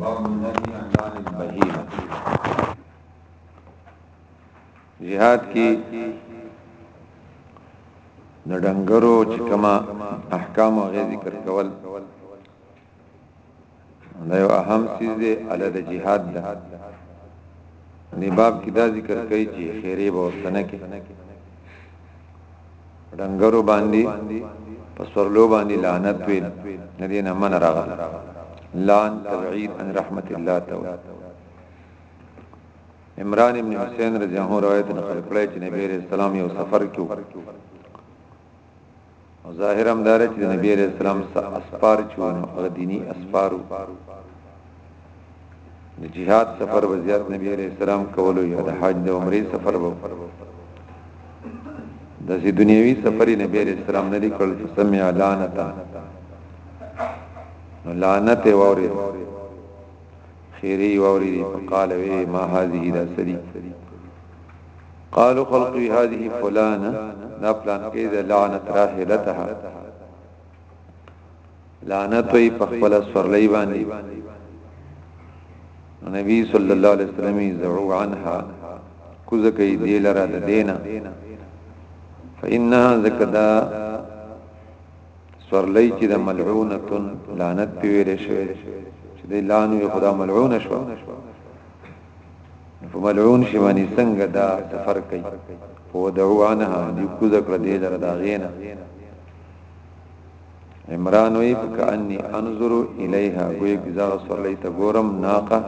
باب النهي عن دان البهيمه جهاد کې د ډنګرو چې کما احکام او ذکر کول دا یو اهم چیز دی علی د جهاد ده دی باب کې دا ذکر کوي چې خیره به وسنه کې ډنګرو باندې په سورلو باندې لعنت وي ندی نه من راغ لعن تبعید ان رحمت الله تعالی عمران ابن حسین رضی الله عنه روایت نقل کړی چې نبی رسول سلام یو سفر کې او ظاهر هم دار چې نبی رسول سلام اسفار چون غدینی اسفارو د جهاد سفر وزیات نبی علیہ السلام کولو یا د حج د عمرې سفر وو د سي دنیوي سفر نبی علیہ السلام نه لیکل سمع لعنتا نو لعنت ووري خيري ووري فقال وي ما هذه دا سري قالوا خلقي هذه فلانه نا فلان کې د لعنت راحلتها لعنت وي په خپل سورلۍ باندې نبی صلی الله علیه وسلم زعو عنها کوزه کوي دی لره د دینا فإنها زکدا سورلۍ چې د ملعونه لعنت پیویل شوی چې دی لعنو خدا ملعون شو په ملعون شي باندې څنګه دا سفر کوي په دعوانه دی کوزه کړ دی لره دا غینا عمران وی کأنی انظر الیها گوی کزا غسور لیتا گورم ناقه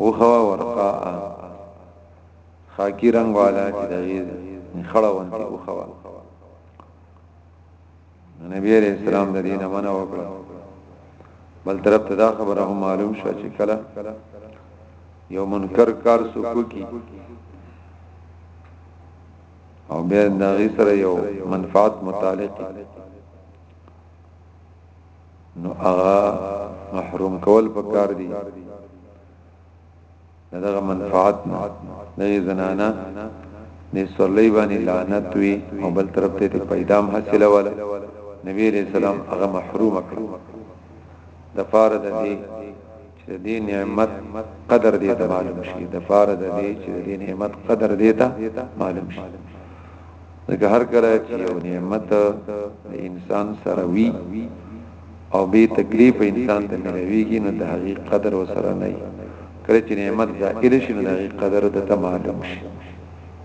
وخوا ورقاء خاکی رنگ والا چی دغیز خڑا ونتی وخوا نبی علیہ السلام د دین منع وکړه بل طرف ته دا خبره هم معلوم شو چې کله یو منکر کار سکو کی او بیا د هغه سره یو منفعت متعلق نو هغه محروم کول پکار دي دغه منفعت نه نه زنانا نه سولې باندې لعنت وي او بل طرف ته پیدام حاصله ولا نبی رسول الله هغه محروم کړ د فار د دې چې د دې نعمت قدر دې ته معلوم شي د پاره د دې چې د دې نعمت قدر دې ته معلوم شي ځکه هر کله چې یو نعمت د انسان سره وي او به تکلیف انسان ته ملويږي نو د هغه قدر وسره نه کړي چې نعمت زائل شي نو د هغه قدر د تمام شي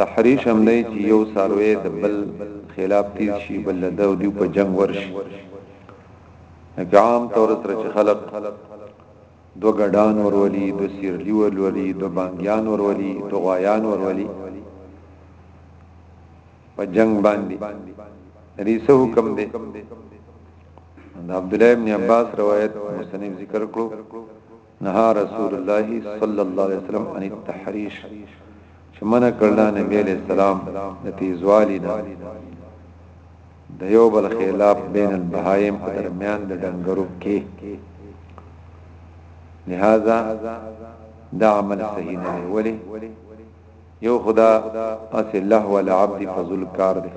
تحریش هم دی چې یو ساروی د بل خلاف تیر شي بل د دو دیو په جنگ ورشي لکه عام طور سره چې خلق دو ګډان ورولي دو سیرلی ورولي دو بانګیان ورولي دو غوایان ورولي په جنگ باندې دې څه حکم دی عبد الله ابن عباس روایت مستنیب ذکر کړو نهى رسول الله صلی الله علیه وسلم عن التحریش چې منع کړل نبی علیہ السلام د تیزوالی نه د یو بل خلاف بین البهایم په درمیان د ډنګرو کې لہذا دا عمل صحیح نه دی ولی یو خدا اس الله ولعبد فضل کار دی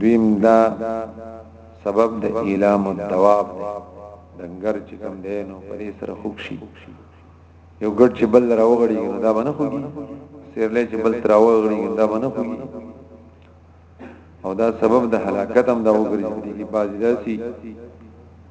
دویم دا سبب د اعلام الدواب دی دنګر چې کم دی نو په دې سره خوښ شي یو ګډ چې بل راوغړي نو دا باندې خوږي سیرلې چې بل تراوغړي نو دا باندې خوږي او دا سبب د هلاکت هم دا وګرځي چې بعضی داسي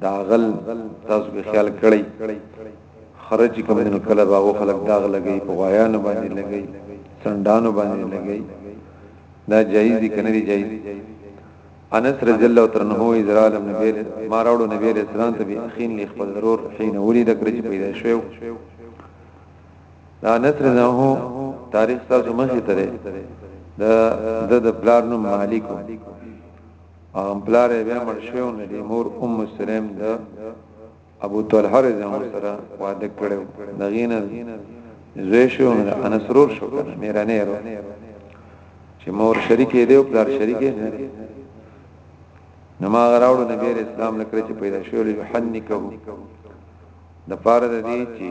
داغل تاسو به خیال کړی خرج کوم نه کله با او خلک داغ لګی په غیانو باندې لګی سندانو باندې لګی دا جایز دي کنه دي جایز انس رضی الله عنه ازرال نبی ما راوړو نبی علیہ السلام ته به اخین لی خپل ضرور حين ولید کړی چې پیدا شوی دا انس رضی الله تاریخ تاسو مخې ته ده د د پلار نوم مالک او هم پلار یې بیا مړ شوی نو د مور ام سلیم د ابو طلحه رضی الله عنه سره واده کړو دغینه زوی شو نو انس رور شو کنه میرانه رو چې مور شریکې دی او پلار شریکې نه دی نو ما غراوړو نبی اسلام لکه چې پیدا شو له حنکه د پاره د دې چې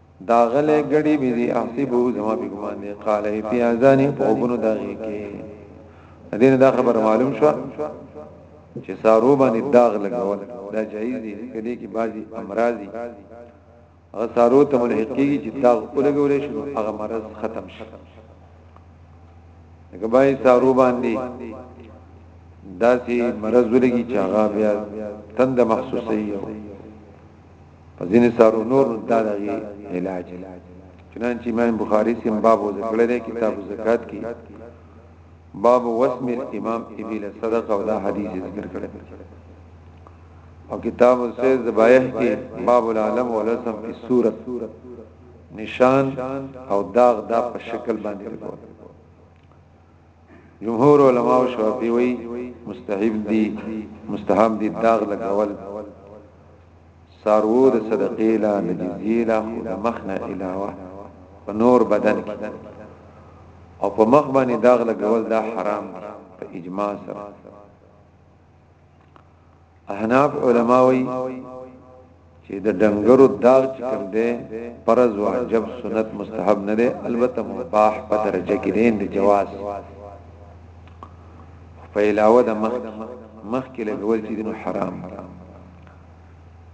دا غلی ګړی به دی احسبو زما په ګمان دی قال ای فی اذانی په وګونو دا غی کې دین دا خبر معلوم شو چې سارو باندې داغ لګول دا جایز دی کله کې بعضی امراضی هغه سارو ته ملحقیږي چې داغ ولګول شي هغه مرض ختم شي هغه بای سارو باندې داسې مرض ولګي چې هغه بیا تند محسوسي په ځینې سارو نور دا دغه علاج چنانچه امام بخاری سیم باب ذکر لري کتاب زکات کې باب وسم الامام ابي صدقه او دا حدیث ذکر کړی او کتاب السید زبایح کې باب العالم ولسم فی صورت نشان او داغ دا په شکل باندې لګول جمهور علما او شافعي وي مستحب دي مستحب دي داغ لګول سارو د صدقې لا د جزیه لا خو د مخ نه علاوه په نور بدن کې او په مخ باندې داغ لګول دا حرام دی په اجماع سره احناف علما وی چې د ډنګرو داغ چې کوم دی فرض واجب سنت مستحب نه دی البته مباح په درجه کې دی د جواز په علاوه د مخ مخ کې لګول چې دین حرام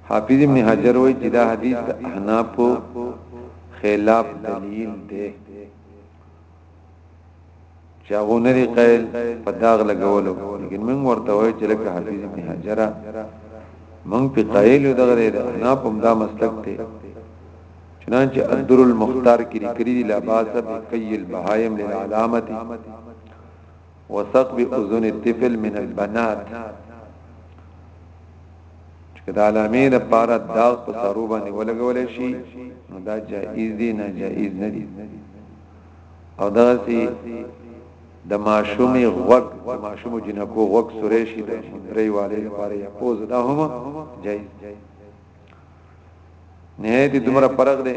حافظ ابن حجر وی چې دا حدیث د احناف خلاف دلیل دی چې هغه نری قیل په داغ لګولو لیکن موږ ورته وایو چې لکه حافظ ابن حجر موږ په قیل یو دغه نه پم دا مسلک ته چنانچه الدر المختار کې لیکلي لا باس بقیل بهایم للعلامه وثقب اذن الطفل من البنات چې دا علامې د پاره داغ په سرو باندې ولګول شي نو دا جائز دي نه جائز نه دي او دا سي د ماشومي غوګ د ماشوم جنکو غوګ سورې شي د درې والي لپاره یا پوز دا هم جائز نه دي دومره فرق دي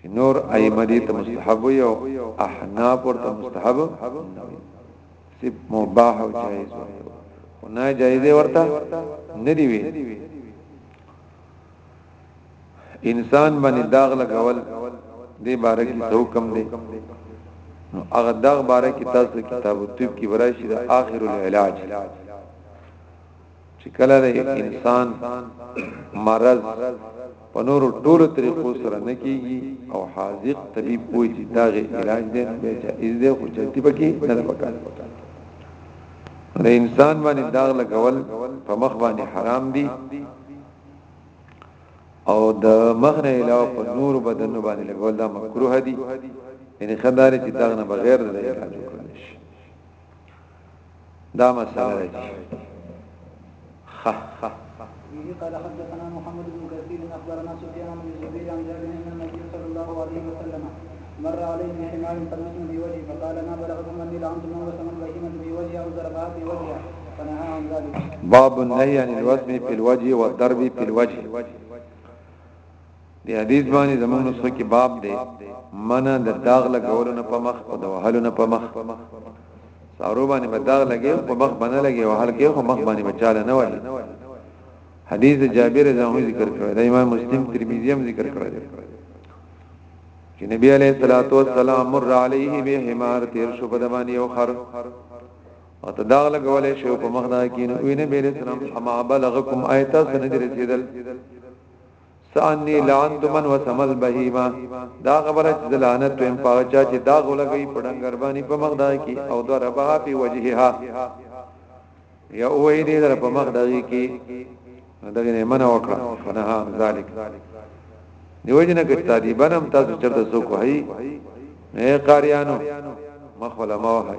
چې نور ائمه دي ته مستحب وي او احناف ورته مستحب نه وي سب مباح او جائز ورته خو نه جائز ورته نه دی وي انسان باندې داغ لګول دې باره کې څو کم دی نو هغه دغه باره کې تاسو کتاب الطب کې براشي د اخر العلاج چې کله د انسان مرض په نور ټولو طریقو سره نه کیږي او حاذق طبيب وایي چې دا غي علاج دی به جائز دی خو جلتی پکې نه پکار د انسان باندې داغ لګول په مخ باندې حرام دي او د مخ نه علاوه په نور بدن باندې لګول دا مکروه دي یعنی خدای چې داغ نه بغیر د علاج وکړي دا مسله ده به قال حدثنا محمد بن كثير اخبرنا سفيان بن زهير عن جابر ان النبي صلى الله عليه وسلم مر عليه بحمار فنسم بوجهه فقال ما بلغكم اني لعنت من وسم البهيمه بوجهه او ضربها في وجهه فنهى عن ذلك باب النهي عن الوسم في الوجه والضرب في الوجه دې حدیث باندې زموږ نسخه کې باب دی منع د داغ لګولو نه په مخ او د وهلو نه په مخ سارو باندې به داغ لګي په مخ باندې لګي وهل کې خو مخ باندې بچاله نه وایي حدیث جابر زموږ ذکر کړی دا امام مسلم ترمذی هم ذکر کړی دی چې نبی علیہ الصلوۃ والسلام مر علیه به حمار تیر شو په دمن یو خر او تداغ لګولې شو په مخ دا کې نو وینه بیره سلام حما بلغکم ایت سند رسیدل سعني لعنت من وسم البهيمه دا خبره چې لعنت ويم پاغه چا چې دا غولګي په ډنګر باندې په مخ دای کی او ضربها په وجهها یا وې دې در په مخ دای کی دغه نه منع وکړه فنه ذالک دیو جن کې طالبانم تاسو چرته سو کوی نه قاریانو مخ ولا ما وهی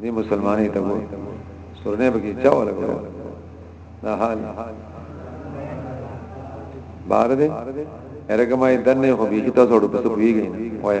دې مسلمانې ته وو سرنه به کې چا ولا ولا دا حال بار دې هرګه ما دن نه خو بيخي تاسو ورته څه پیږي وای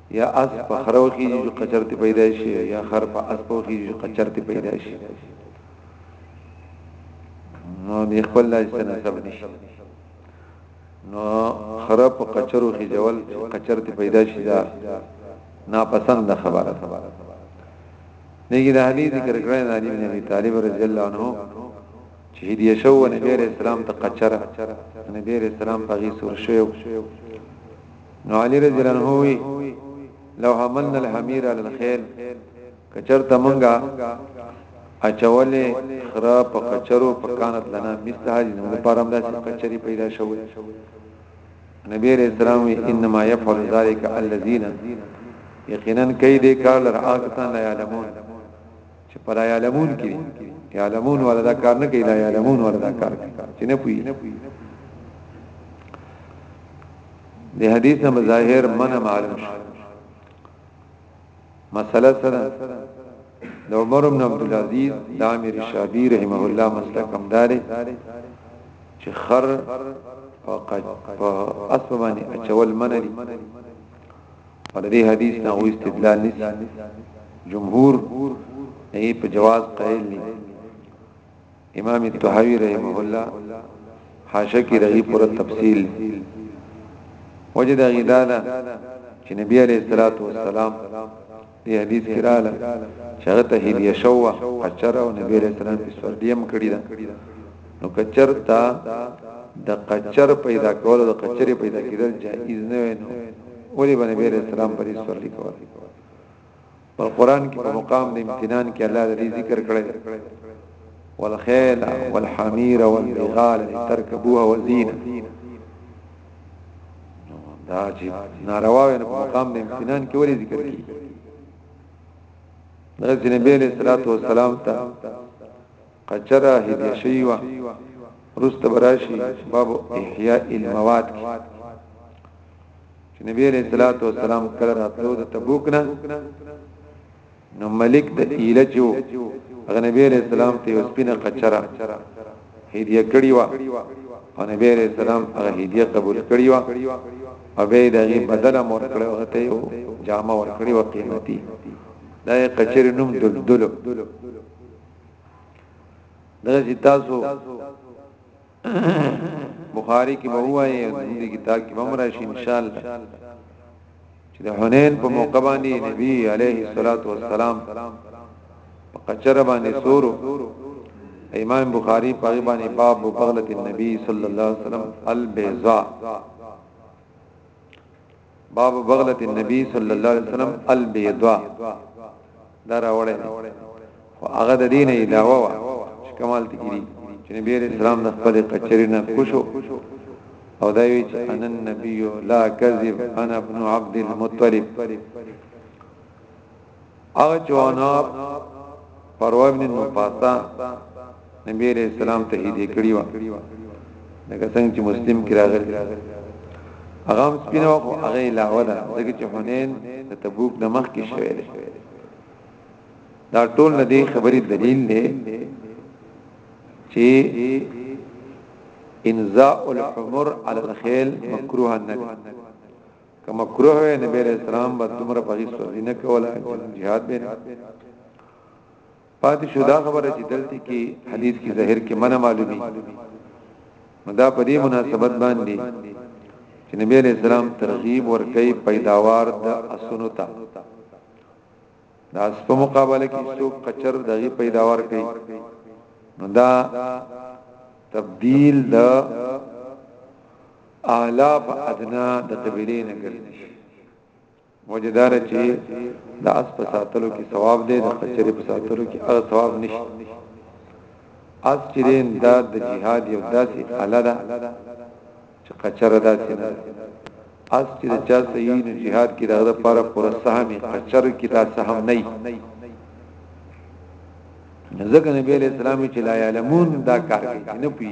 یا اس په خره وخیږي چې قچرتې پیدا شي یا خر په اس په وخیږي چې قچرتې پیدا شي نو دی خپل لاس ته نسب نشي نو خره په قچرو کې جوال قچرتې پیدا شي دا ناپسند خبره دیګه د حدیث ذکر کړی د علی بن ابي طالب رضی الله عنه چې دی شو نبی رسول الله ته قچره نبی رسول الله په غي سور شو نو علی رضی الله عنه وی لو حملنا الحمیر علی الخيل کچرته مونږه اچولې خرا په کچرو په کانت لنا مثل هذه نو لپاره هم داسې کچري پیدا شوې نبی رسول الله انما يفعل ذلك الذين یقینا کیدې کار لر آکسان لا علمون چې پر یعلمون کې یعلمون ولا دا کار نه کوي لا یعلمون ولا دا کار کوي چې نه پوي د حدیث نه ظاهر من معلوم شي مسله سره د عمر بن عبد العزيز د امیر شابی رحمه الله مسلک همداري چې خر او قد اسمانه اچول منري په دې حدیث نه او استدلال نه جمهور یې په جواز قائل دي امام الطحاوی رحمه الله حاشیه کې رہی پر تفصیل وجد غدادا چې نبی عليه الصلاه والسلام دې حدیث کې رااله چې هغه ته هدیه شوه اچره او نبی عليه السلام په سردیم کړی دا نو کچرتا د قچر پیدا کول د قچری پیدا کېدل جائز نه وي نو اولی باندې بیر اسلام پر ایسور لیکول په قران کې په مقام د امتنان کې الله دې ذکر کړی والخيل والحمير والبغال تركبوها وزينه دا چې ناروا وي نو مقام د امتنان کې ولې ذکر کیږي حضرت نبی علیہ الصلوۃ والسلام ته که چېرې هدیه شوي وه وروسته به راشي باب احیاء المواد کې چې نبی علیہ الصلوۃ والسلام کله راتلو د تبوک نه نو ملک د ایله چې هغه نبی علیہ السلام ته وسپینه قچرا هدیه کړی و او نبی علیہ السلام هغه هدیه قبول کړی و او به دغه بدل مور کړو هغه ته یو جامه ور کړی و قیمتي دا قچری نوم دلدل دا چې تاسو بخاری کې به وایي او دې کتاب کې هم راشي ان شاء الله چې د حنین په موقع باندې نبی عليه الصلاه والسلام په قچره باندې سورو امام بخاری په باندې باب بغلت النبي صلی الله علیه وسلم البيضاء باب بغلت النبي صلی الله علیه وسلم البيضاء دا راوړی خو هغه د دین علاوه وا کمال تکری چې نبی رسول الله د خپل کچری نه کوشو او دا وی چې ان النبي لا کذب انا ابن عبد المطلب هغه چوانا پروا ابن نوفاسا نبی علیہ السلام ته هدیه کړی و لکه څنګه چې مسلم کې راغلی هغه هم سپینه او هغه علاوه ده ځکه چې حنین د تبوک د مخ کې شوی دی دا ټول نه دی خبرې دلیل دی چې انزاء الحمر على الخيل مکروه نه که مکروه وي نبی علیہ السلام به دومره په هیڅ وجه نه کوله چې jihad به نه پاتې شو دا خبره چې دلته کې حدیث کې ظاهر کې منه معلومي نو دا په دې مناسبت باندې چې نبی علیہ السلام ترغیب ورکړي پیداوار د اسونو ته دا په مقابله کې څو قچر دغه پیداوار کوي نو دا تبديل د اعلی په ادنا د قبيله نه ګرځي وجدار چې د اس په ساتلو کې ثواب دی د خچرې په ساتلو کې هغه ثواب نشته اس چې دا د جهاد یو داسې اله ده چې قچره داسې نه اس چې چا صحیح نه جهاد کې دغه لپاره پر سهمي قچر کې دا سهم نه نزدک نبی علیہ السلام چې لا علمون دا کار کوي نه پی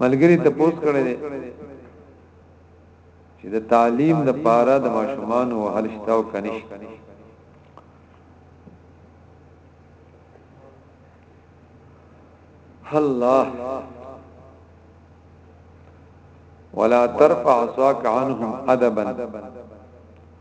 ملګری ته پوس کړی دی چې د تعلیم د پاره د ماشومان او هل شتاو کنيش الله ولا ترفع عصاك عنهم ادبا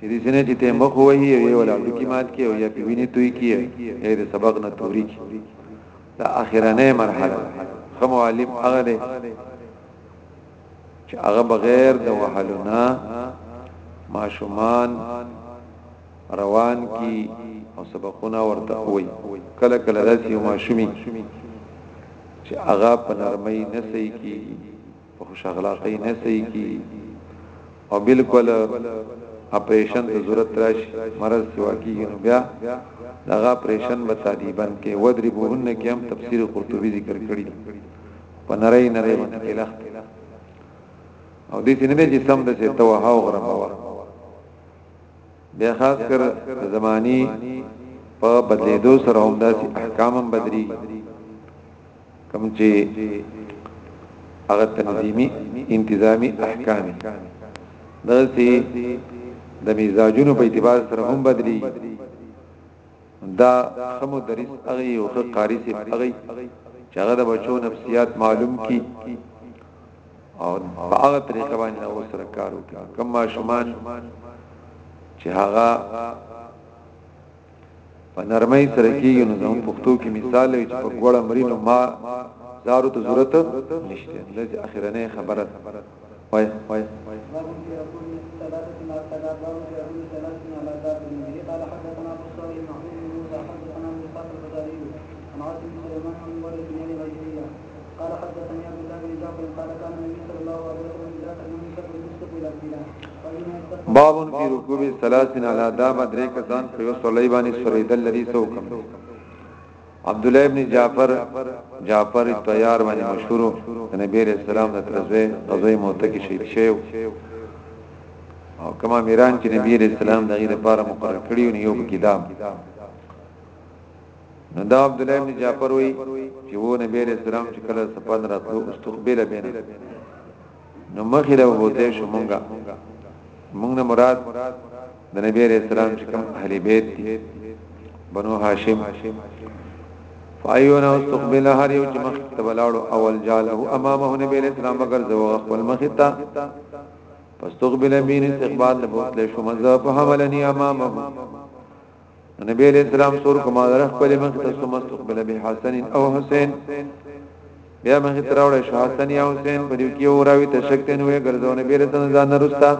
چې دې سنه چې ته مخ وهي او یو لاندې کې مات کې او یا په ویني توي کې یا د سبق نه توري کې دا اخرنه مرحله خمو عالم هغه دی چې هغه بغیر د وحلنا ماشومان روان کی او سبقونه ورته وای کله کله داسې ماشومی چې هغه په نرمۍ نه صحیح کیږي په خوش اخلاقی نه صحیح کی او بالکل اپریشن ته ضرورت راشي مرض سوا کیږي نو بیا دغه اپریشن به تعذیبن کې ودری بوهن کې هم تفسیر قرطبی ذکر کړی په نری نری باندې کې لخت او دې چې نه دې سم د څه توه او غرموا بیا خاص کر زمانی په بدلیدو سره هم داسې احکام هم بدري کوم چې هغه تنظیمی انتظامی احکام دغسی د مزاجونو په اعتبار سره هم بدلی دا خمو درس هغه او خه قاری سي هغه چې هغه د بچو نفسیات معلوم کی او هغه طریقه باندې او سره کار وکړي کما شومان چې هغه په نرمۍ سره کېږي نو زموږ پښتو کې مثال وي چې په ګوړه مري نو ما زارو ته ضرورت نشته دا چې اخرنۍ خبره ده وای وای قال حدثني عبد الله بن جعفر قال كان النبي صلى الله عليه وسلم اذا تمم شكر يسقط الى القيلان باب في ركوب ثلاثين على دابه درې کسان په یو سړی باندې سوریدل لري سو کم عبد الله ابن جعفر جعفر طیار باندې مشهور نبی رسول الله د ترزوی غزوی موته کې شهید شو او کما میران چې نبی رسول الله دغه لپاره مقرر کړی یو کتاب نو دا عبد الله ابن جعفر وی چې وو نبی علیہ السلام چې کله سفر راتلو استقبال بینه نو مخې له بوته شو مونږه مونږ نه مراد د نبی علیہ السلام چې کوم اهل بیت دي بنو هاشم فایونه استقبال هر یو چې مخ ته ولاړو اول جاله امامه نبی علیہ السلام بغیر زو خپل مخ ته فاستقبل بین استقبال بوتل شو مزه په حملنی امامه نبی علیہ السلام سور کما در خپل مخ ته ثم استقبل به حسن او حسین بیا مخ ته راوړ شو حسن یا حسین په دې کې او راوي تشکته نو ګرځو نبی علیہ السلام ځان نرستا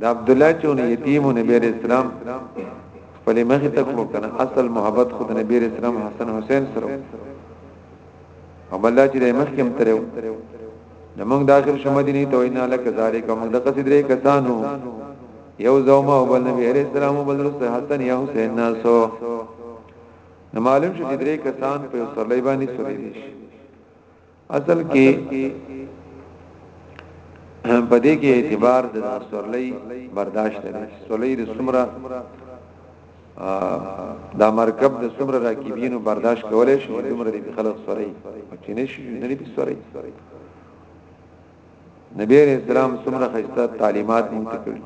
د عبد الله چون یتیم نبی علیہ السلام خپل مخ ته کړو کنه اصل محبت خود نبی علیہ السلام حسن حسین سره او بل چې مخ کې هم ترو نو موږ داخل شو مدینه ته وینا لکه ذالک موږ د قصیدې کسانو یو زوما او بل نبی علیہ السلام او بل رسول حسن یا حسین ناسو نو معلوم شو چې درې کسان په سړی باندې سوري دي اصل کې په دې کې اعتبار د سورلۍ برداشت لري سورلۍ د سمره دا مرکب د څومره راکبینو برداشت کولای شي دومره دي خلک سوري چې نشي نه دي سوري نبی رسول الله څومره خسته تعلیمات مونږ ته کړی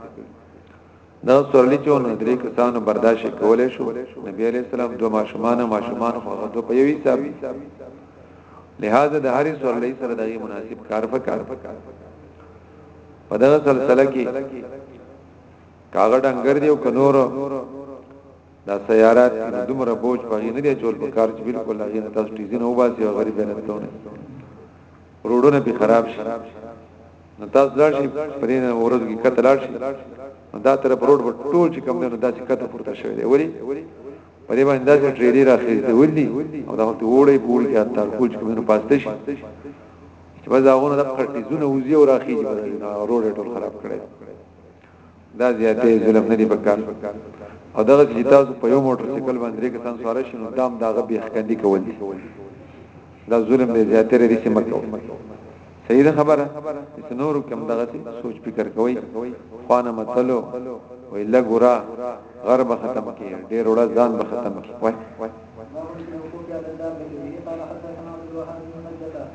دا سورلی چې نو درې کسانو برداشت کولای شو نبی رسول الله دوه ماشومان ماشومان خو هغه دوه په یوې حساب لہذا د هرې سورلی سره دغه مناسب کار وکړ په دغه سلسله کې کاغه ډنګر دی او کنور دا سیارات دومره بوج پغې نه دی چول په کار چې بالکل هغه نه تاسو ټیزي نه وباسي او غریب نه تونه روډونه به خراب شي نو تاسو لاړ شي پرې نه ورځ کې کته لاړ شي دا تر روډ په ټول چې کم نه داسې کته پورته شوی دی ولی په دې باندې داسې ټریډي راخې دی ولی او دا ته وړي پوری کې تر کوچ کې نه پاسته شي چې بس هغه نه د خټیزونه وزي او راخې روډ ټول خراب کړي دا زیاتې ظلم نه دی پکار او دغه چې تاسو په یو موټر سایکل باندې درې کسان سوار شئ نو دام داغه به خکندي کول دي دا ظلم دی زیاتې لري چې مکو صحیح ده خبره چې نورو کوم دغه سوچ فکر کوي خوانه متلو وی لګورا غرب ختم کی ډیر وړه ځان به ختم کی وای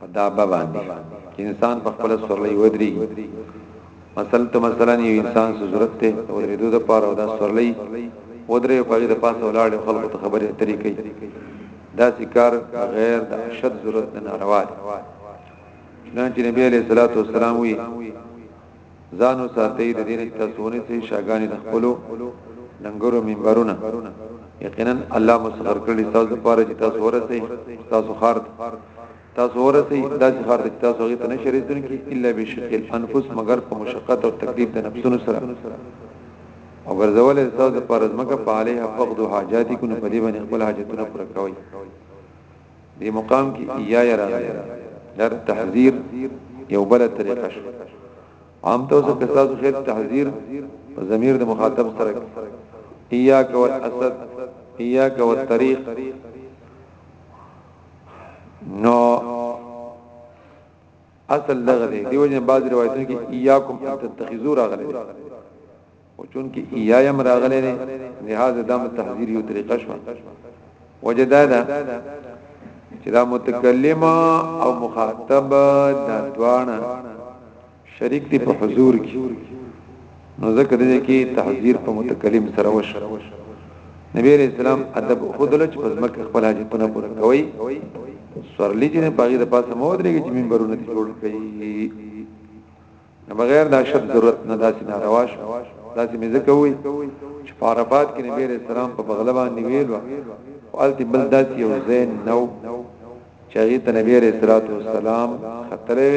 په دا به باندې چې انسان په خپل سورلۍ ودري مثلا ته مثلا یو انسان سره ضرورت ته ورېدو د پاره او دا سورلۍ ودرې په دې پاسه ولاړ خلکو ته خبرې اترې کوي دا ذکر غیر د شد ضرورت نه ناروا دي چې نبی علیہ الصلوۃ والسلام وی ځان وساتئ د دې نه چې تاسو ونې سي شاګانې د خپلو لنګرو منبرونه یقینا الله مسخر کړی تاسو لپاره چې تاسو ورسئ تاسو خار تاسو ورسئ داسې خار چې تاسو هغه ته نشئ رسیدونکي الا بشکل انفس مگر په مشقت او تکلیف د نفسونو سره او ګرځول تاسو لپاره ځمکه په علیه فقد حاجاتکم په دې باندې خپل حاجتونه پوره کوئ دې مقام کې ایا یا راغلی دا تحذير یو بل طریقه شو عام طور سره تاسو خیر تحذير په ضمیر د مخاطب سره ایا کو الاسد ایا کو الطريق نو اصل دغه دی دیو جن بعض روایتونو کې اياکم ان تتخذوا راغلي خو چونکه ایایم راغلی دی لهذا دا متحذیر یو طریقه شو وجه دا ده چې دا متکلم او مخاطب دا دواړه شریک دي په حضور کې نو ځکه دې کې تحذير په متکلم سره وش نبی عليه السلام ادب خود لچ په ځمکه خپل حاجتونه پوره کوي سورلی چې نه پاګې د پاسه مو درېږي چې منبرونه جوړ کړي نه بغیر دا شرط ضرورت نه داسې ناروا شو داسې مې ځکه وي چې په عرفات کې نبی عليه السلام په بغل باندې ویل او الته بل داسې یو زین نو چې هغه ته نبی عليه السلام خطرې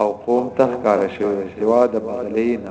او قوم تخکار شوی سوا د بغلینا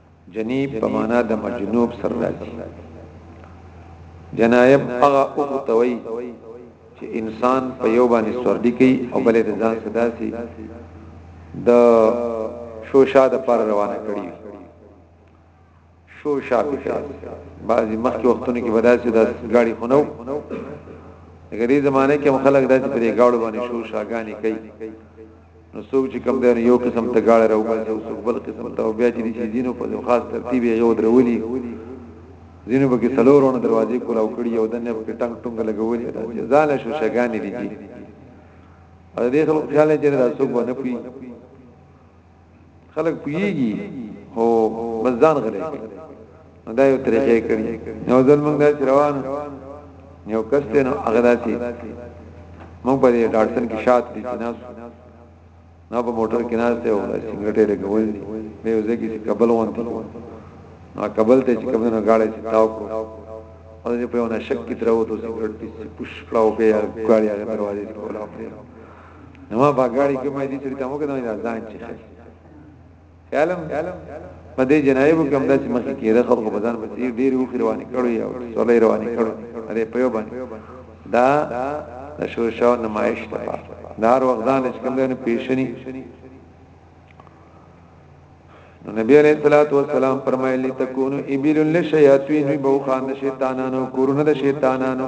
جنیب په معنا د مجنوب سره راځي جنایب هغه اوتوي چې انسان په یو باندې سورډي کوي او بلې د ځان صداسي د شوشا د پر روانه کړی شوشا بکا بعضی مخکې وختونو کې بداسي د غاړي خونو غری زمانه کې مخالک داسې پرې گاړو باندې شو شاګانی کوي نو څوک چې کم دی یو قسم ته گاړه راو باسي او څوک بل قسم ته او بیا چې دي دینو په خاص ترتیب یو درولي زینو په کې سلورونه دروازې کولاو کړی او دنه په کې ټنګ ټنګ لګولي دا زاله شو شګانې دي دي او دې خلک خیال چې دا څوک باندې پی خلک پویږي هو بس ځان غلې نو دا یو طریقې کړی نو ځل موږ دا روان یو کس ته نو اغلاتی موږ په ډاټسن کې شات کې ناس نو په موټر کې ناس ته ولا سیګریټ لګول دي به یو ځکه چې قبل وان دي نو قبل ته چې کوم نه غاړې چې تاو کو او دې په یو نشک کې تراو ته سیګریټ کې پوش کړو به یار غاړې هغه دروازې ته ولا پرې نو ما په غاړي کې مې دې تر ته موږ نه ځان چې خیالم په دې جنایبو کې هم داسې مخې کې رخه په بدن باندې ډېر وخت روانې کړو یا سولې روانې کړو اره په یو باندې دا د شورشاو نمایش ته دار وغدان چې کوم نه پیشنی نو نبی علیہ الصلوۃ والسلام فرمایلی تکونو ابیل للشیاطین بو خان شیطانانو کورونه د شیطانانو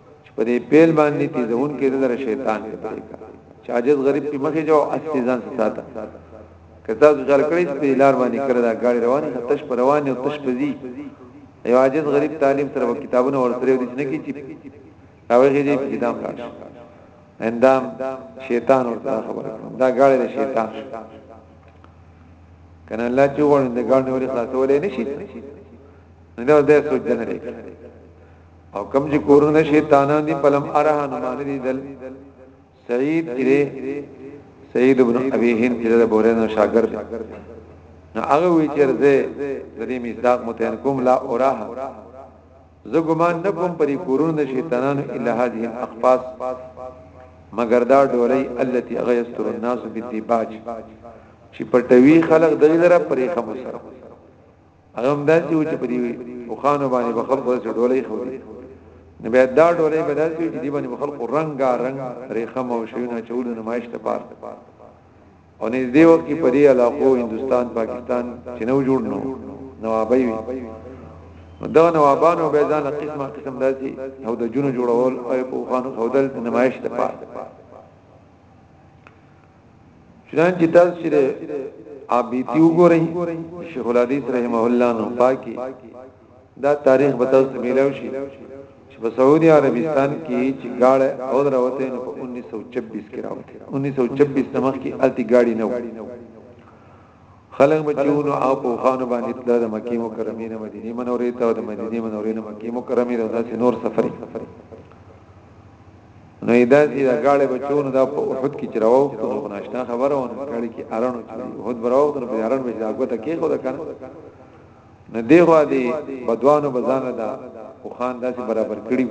چې په دې پیل باندې تیزون کې دلر شیطان کې طریقه چې عاجز غریب په مخې جو استیزان ساته کته ځو جل کړی په لار باندې کړه دا ګاډي روانه تش پر روانه او تش په دي یو عاجز غریب تعلیم سره کتابونه ورسره ودی نه کی چې راوږي دې کتاب لاش اندام شیطان ورته خبره دا ګاډي د شیطان کنه الله چې وړاندې ګاډي ورې خلاصولې نشي نو دا د سوچ نه لري او کم چې کورونه شیطانان دي پلم ارها نمانه دي دل سعید کړي سعید ابن ابي هند چې د بورنو شاګرد نو هغه وی چې زه د دې مصداق متهن کوم لا اوراه زه ګمان نکوم پرې کورونه د شیطانانو الا هذه الاقفاص مگر دا ډولې التي غيستر الناس بالديباج چې پټوي خلق دغه لره پرې خمسره هغه هم داسې و چې په دې وخانو باندې په خلکو سره ډولې خو دي نو بیا دا ډولې به داسې چې دی باندې په خلکو رنگا رنگ ریخم او شیونه چولو نمایش ته پار او نږدې وخت کې په دې علاقو هندستان پاکستان چې نو جوړ نو نوابي وي دا نوابانو به ځان قسمه قسم داسي او د جونو جوړول او په خانو خودل نمایش ته پات چنانچه تاسو چې ابيتي وګورئ شیخ الحدیث رحمه الله نو پاکي دا تاریخ به تاسو ملو شي چې په سعودي عربستان کې چې گاړه او دروته نو په 1926 کې راوته 1926 تمخ کې التی گاډي نه خلک بچونو او په خانو باندې تل د مکی مکرمه نه مدینه منورې ته او د مدینه منورې نه مکی مکرمه د داسې نور سفرې نو دا چې دا غاړه بچونه دا په احد کې چرواو ته نو ناشنا خبره ونه کړي کې ارانو چې احد براو ته په اران بچ دا کوته کې خو دا کنه نه دی غوا دی بدوانو بزانه دا او خان داسې برابر کړي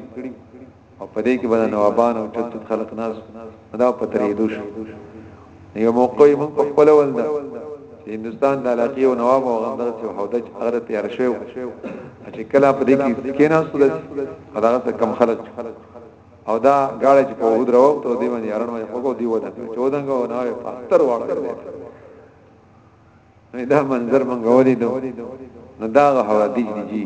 او په دې کې بدن نوابان او چت خلق ناس دا په ترې دوش یو موقع یې موږ په خپل ول دا هندستان د علاقې او نواب او غندر چې حودج هغه تیار شوی چې کله په دې کې کېناستو دا هغه کم خلک او دا غاړه چې په وحود راو ته دی باندې ارن وای خوګو دی ودا چې ودانګ او نه په ستر واړه نه دا منظر منګ ولې دو نه دا هوا دی جی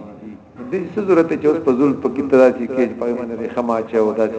د څه ضرورت چې اوس په ظلم په کې ترا چې کې په باندې خما چې او دا چې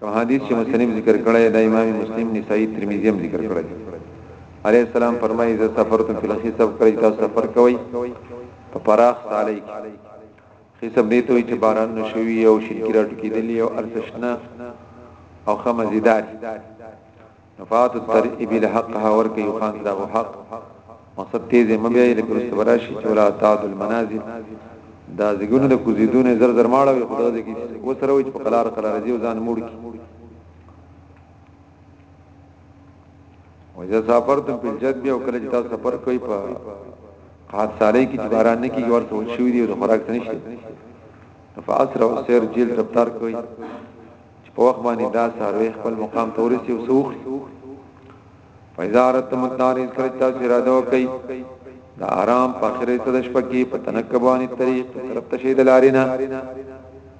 کوم حدیث چې مصنف ذکر کړی دا امام مسلم نسائی ترمذی هم ذکر کړی علیه السلام فرمایي اذا سفرتم فی الخصب کړی تاسو سفر کوئ په پراخ سالي خصب دې ته چې باران نشوي او شرکی راټ کېدلی او ارتشنا او خمزیدار نفات التر ابل حق ها ورکه یو خان دا او حق مقصد تیز مبیای د کرست براشی چولا تعد المنازل دا زګونو د کوزیدونه زر زر ماړه وي خدای دې کې و سره وي په قلار قلار دی ځان موړ کی وجه سفر ته په جد بیا کله چې تاسو سفر کوي په خاص سالي کې چې باران نه کیږي ورته وشوي دی او خوراک نشته فاسره او سیر جیل رفتار کوي چې په وخت باندې دا ساروی خپل مقام ته ورسي او سوخ فیزارت متارز کړی تاسو را دو کوي دا آرام په اخرې ته د شپه کې په تنکبانی طریق طرف ته شید لارینا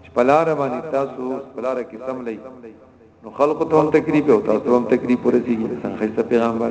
چې په لار باندې تاسو په لار کې سم لای نو خلق ته هم تکلیف او تاسو هم تکلیف ورسیږي څنګه پیغمبر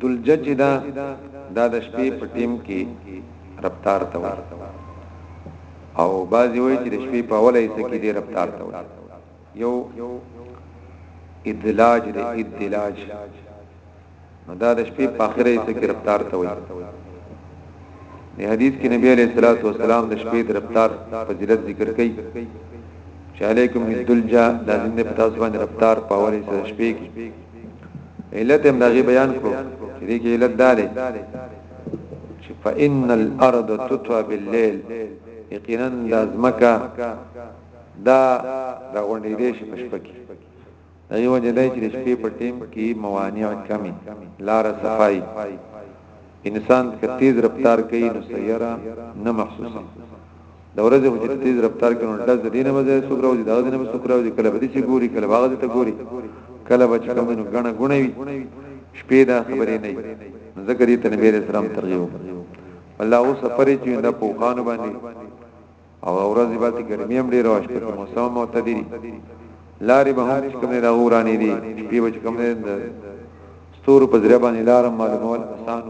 دلجه چې دا دا د شپې په ټیم کې رفتار ته وایي او بعضی وایي چې د شپې په اوله حصہ کې دې رفتار ته وایي یو ادلاج دې ادلاج نو دا د شپې په اخره حصہ کې رفتار ته وایي د حدیث کې نبی علیہ الصلوۃ والسلام د شپې د رفتار فضیلت ذکر کړي چې علیکم بالدلجا لازم دې په تاسو باندې رفتار پاورې سره شپې کې علت هم دغه بیان کړو چې دې کې علت دا دی چې فإن الأرض تطوى بالليل یقینا د ازمکا دا د غونډې دې شي پښپکی ایو جدای چې شپې په ټیم کې موانع کمی لار صفای انسان که تیز رفتار کوي نو سیاره نه محسوسه د ورځې خو چې تیز رفتار کوي نو ډز دینه به ځای سوګره وځي دا دینه به سوګره وځي کله به دې چې ګوري کله باغ دې ته ګوري کله به چې کوم نو غنه غونه وي شپې دا خبرې نه وي ذکر یې ته نبی رسول الله ترغیب الله او سفرې چې د پوخانو باندې او ورځ به چې ګرمي هم ډیره واشي په موسم معتدل لارې به هم چې کومه راغورانې دي شپې به چې کومه ستور په ذریعہ باندې لار معلومول آسان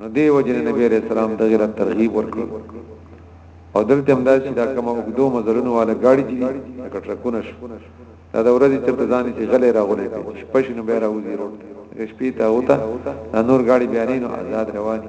نو دی وجه نبی عليه السلام دغه ترغیب ورکړ او دلته هم دا چې دا کوم وګدو مزرونو والا گاډي چې کټرکونه شو دا د ورځې تر ځان چې غلې راغلې شپې شنو به راوځي روټ شپې ته وتا نور گاډي بیانې نو آزاد رواني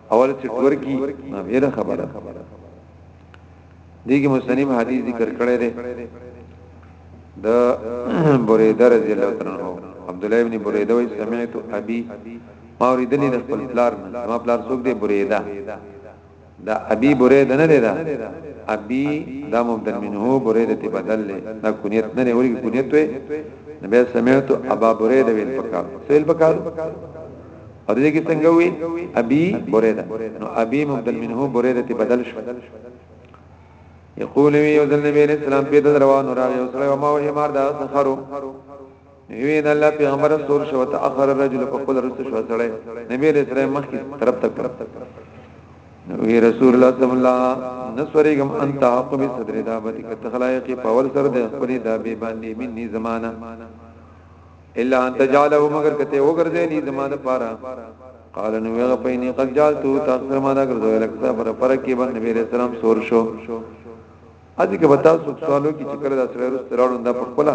اول چې ورکی نو غیر خبره دیګه مستنیم حدیث ذکر کړی دی د بریده رضی الله تعالی عنہ عبد الله ابن بریده وی سمعت ابي ما اوریدلی د خپل پلار نه ما پلار څوک دی بریده دا ابي بریده نه دی دا ابي دا مبدل منه بریده تی بدل له دا کنیت نه لري ورګي کنیت وي نبی سمعت ابا بریده ویل پکار سویل پکار او دې کې څنګه وي ابي بريده نو ابي مبدل منه بريده ته بدل شو یقول وی او ذل نبی علیہ السلام په دز روان را یو سره او ما وې مار دا سخرو وی دا الله پیغمبر سور شو ته اخر الرجل په خپل رسو شو سره نبی علیہ السلام مخ کی طرف تک وی رسول الله صلی الله نسوریګم انت حق به صدر دابت کتخلایقی پاول سر د خپل دابې باندې مني زمانہ الا ان تجعله مگر کته وګرځې نه زما د پاره قال نو هغه په نه قد جالتو تاثر ما دا ګرځو لکه پر پر کې باندې نبی رسول الله سور شو اځي کې بتا سو سوالو کې چې کله دا سره رست راړو دا په خپل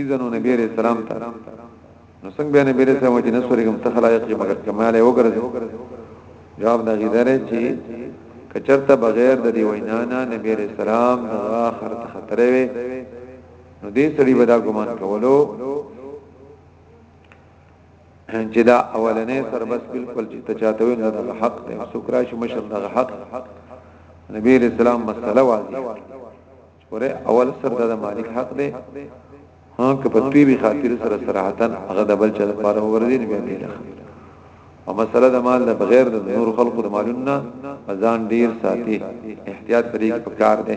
اذن نبی رسول الله ته نو څنګه به نبی رسول الله چې نسوري کوم تخلایق مگر کمال وګرځو جواب دا غیدره چې کچرته بغیر د دی وینا نه نبی رسول الله اخر ته خطرې وي نو دې سړي به دا ګمان کولو چې دا اولنې سربس بالکل چې ته چاته وي نه د حق دی سکرا شي مشر د حق نبی رسول الله مسله واضح وره اول سر د مالک حق دی ها که په پیری خاطر سره صراحتن هغه د بل چا لپاره ورزي نه بیا او مسله د مال د بغیر د نور خلقو د مالونه ځان ډیر ساتي احتیاط پرې پکار دی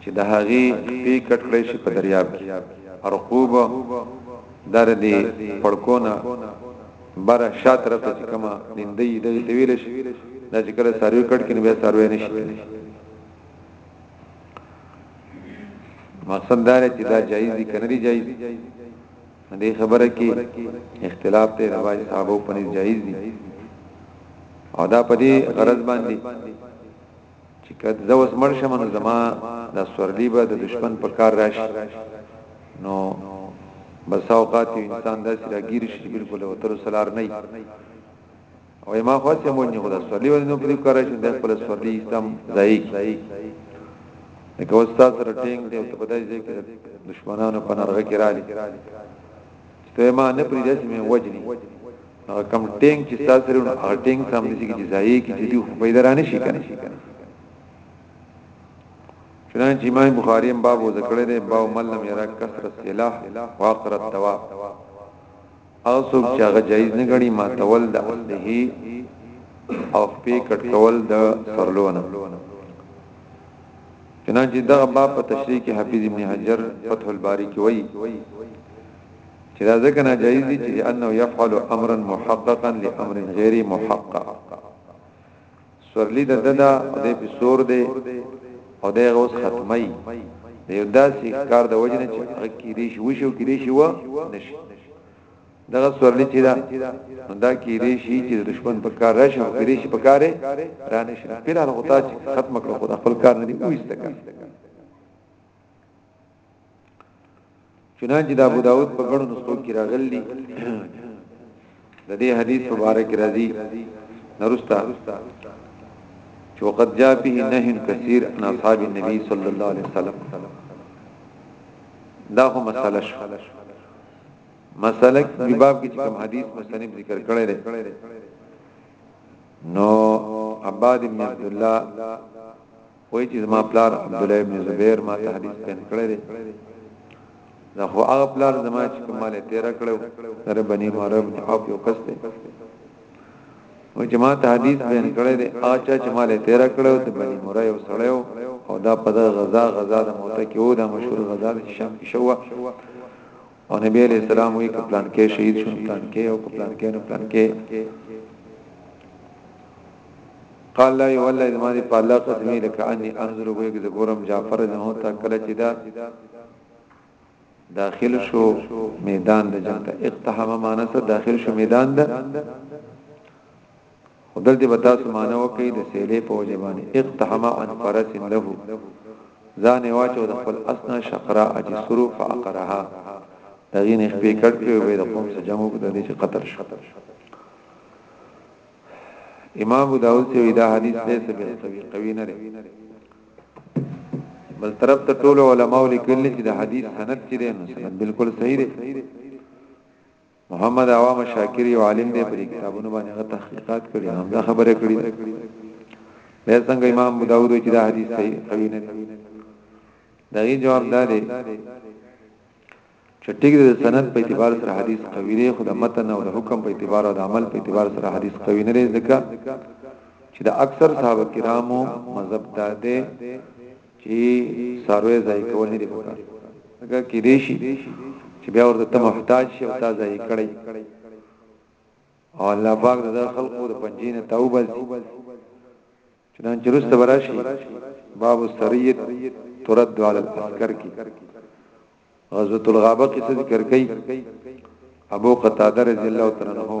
چې د هغه پی کټ کړی شي په دریاب کې ارقوب در دې پړکونه بر شات طرف ته کما نندې د ویل شي دا چې کله ساروی کټ کې نه به ساروی نشي مقصد دا چې دا جایز دي کنه دي جایز دې خبره کې اختلاف ته رواج صاحبو پنځ جایز دي او دا پدې غرض باندې چې که زه اوس مړ شم نو زما دا سورلی به د دشمن په کار راشي نو بس اوقات انسان داسې راګیر شي چې بالکل وتر سلار نه او ما خو چې مونږ خدا سورلی ونه پرې کار شي د خپل سورلی اسلام ځای لکه استاد سره ټینګ دی او په دای ځای کې دشمنانو په نرغه کې راځي ته ما نه پرې داسې مې وجني هغه کم ټینګ چې تاسو سره نو هغه ټینګ سم نشي کې ځای کې چې دی په اداره نشي کنه چنانچه امام بخاری هم باب ذکر دی باب من لم یرا کثرت سلاح واقرت دوا او څوک چې هغه جایز نه غړي ما تول د اصله او په کټ کول د سرلونه چنانچه دغه باب په تشریح کې حافظ ابن حجر فتح الباری کې وایي چې دا ځکه ناجایز دي چې انه يفعل امرا محققا لامر غیر محقق سورلی د ددا او د په سور دی او د غوس ختمي د یو داسې کار د وجنه چې هغه کې دې شو شو کې دې شو نشي دغه سورلی چې دا دا کې دې شي چې دشمن په کار راشي او کې دې شي په کار را نشي پیران غوتا چې ختم کړو خدا خپل کار نه دی وېستګا چنانچه د ابو داود په غړو نسخو کې راغلي د دې حدیث مبارک راځي نرستا چې وقد جاء به نهي كثير عن اصحاب النبي صلى الله عليه وسلم دا خو مسله شو مسله کې باب کې کوم حدیث مستنیب ذکر کړی دی نو عباد بن عبد الله وای چې زما پلار عبد الله ابن زبیر ما ته حدیث بیان کړی دی دا خو هغه پلار زما چې کومه تیر کړو در بنی مرب او یو کس دی و چې ما ته حدیث بیان کړی دی اچا چې ما له تیر کړو ته بنی مرای او سړیو او دا په غزا غزا د موته کې و دا مشهور غزا د شام کې شو او نبی علیہ السلام وی که پلان کې شهید شون پلان کې او که پلان کې نو پلان کې قال لا والله زما دي په الله قسمي لك اني انظر وګورم چې ګورم جعفر نه هوتا کله چې دا داخل شو میدان د جنگ ته اقتحام مانسه داخل شو میدان ده خدلته به تاسو معنی وکي د سیلې په وجه باندې اقتحم عن فرس له ځان واچو د خپل اسنا شقرا اجي سرو فاقرها دغه نه خپې کټ کې وې د قوم سره جنگ وکړ د دې چې قتل شو امام ابو داود چې دا حدیث دې څه به قوي نه لري بل طرف ته ټول علما لیکل چې دا حدیث سند چې دی نو بالکل صحیح دی محمد عوام شاکر یو عالم دی په دې کتابونو باندې هغه تحقیقات کړي هم دا خبره کړي ده به څنګه امام ابو داوود چې دا حدیث صحیح قوی نه دی دا یې جواب دا دی چې ټیګ د سند په اعتبار سره حدیث قوی دی خو د متن او د حکم په اعتبار او د عمل په اعتبار سره حدیث قوی نه دی ځکه چې د اکثر صحابه کرامو مذهب دا دی چي څاروی ضایع کول نه دي پکار ځکه کیدای شي چې بیا ورته ته محتاج شي او تا ضایع کړي او الله پاک د خلقو د پنجین توبه سي چنانچه رسته براشي باب السریه ترد علی العسكر کی غزوه الغابه کی ذکر کئ ابو قتاده رضی الله تعالی عنہ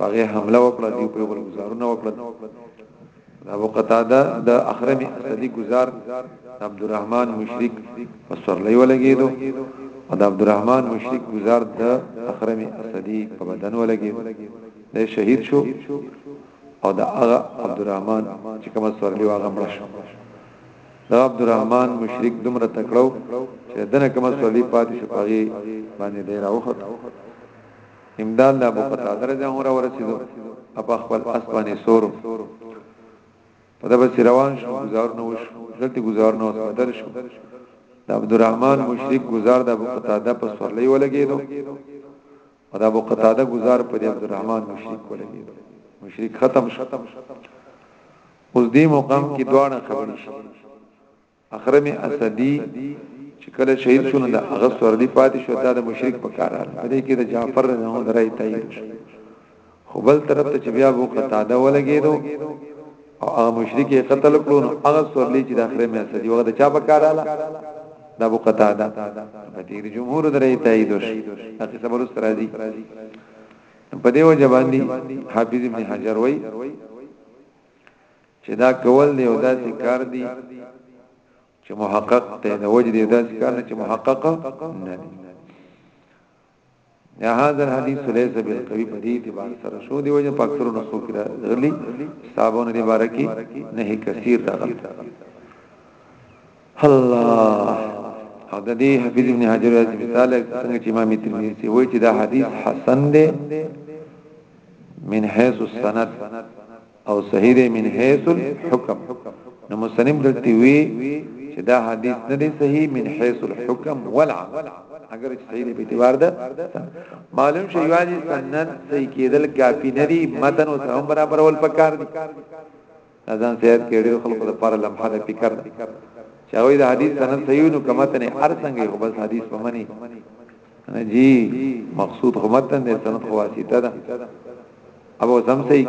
هغه حمله وکړه دی په بل گزارونه وکړه ابو قتاده د اخرمی اسدی گزار عبد الرحمن مشرک وسرلی ولګیدو او د عبد الرحمن مشرک گزار د اخرمی اسدی په بدن ولګیدو د شهید شو او د هغه عبد الرحمن چې کوم سرلی واغه مړ شو د عبد الرحمن مشرک دومره تکړو چې دنه کوم سرلی پاتې شپږی باندې دی راوخت امداد د ابو قتاده رضی الله عنه ورسیدو اپا خپل اس باندې سورو په دغه سي روان شو گزار نه وش دلته گزار نه وس بدل شو د عبدالرحمن مشرک گزار د ابو قتاده په سورلې ولګیدو او د ابو قتاده گزار په عبدالرحمن مشرک ولګیدو مشرک ختم شو اوس دې مقام کې دواړه خبرې شي اخرم اسدی چې کله شهید شو نو د هغه سورلی پاتې شو دا د مشرک په کار راغله په دې کې د جعفر رضی الله عنه درای تایید شو خو بل طرف ته چې بیا وو قطاده ولګېدو او هغه مشرک یې قتل کړو نو هغه سورلی چې د اخرم اسدی وغه د چا په کار راغله د ابو قتاده په دې کې جمهور درای تایید شو هغه صبر سره دي په دې وجه باندې حافظ ابن حجر وای چې دا کول دی او دا چې کار دی چې محقق ته د وجه دی دا چې کار نه چې محقق نه دی یا هاذا الحديث ليس بالقوي په دې اعتبار سره شو دی وجه په اکثر نسخو کې راغلي صاحبونو دې باره کې نه کثیر راغلي الله او د دې حفیظ ابن حجر از مثال څنګه چې امام ترمذی وایي چې دا حدیث حسن دی من حيث السند او صحیح دی من حیث الحکم نو مسلم دلته وی چې دا حدیث نه دی صحیح من حیث الحکم والعمل اگر چې صحیح دی په اعتبار ده معلوم شي واجی سنن صحیح کېدل کافی نه دی متن او سره برابر ول پکار دی اذان سید کې ډېر خلکو د پر لمحه د فکر چاوي د حدیث سند صحیح نو کمتنه هر څنګه خو بس حدیث پمني کنه جی مقصود خو متن دی سند خو واسطه ده ابو سم صحیح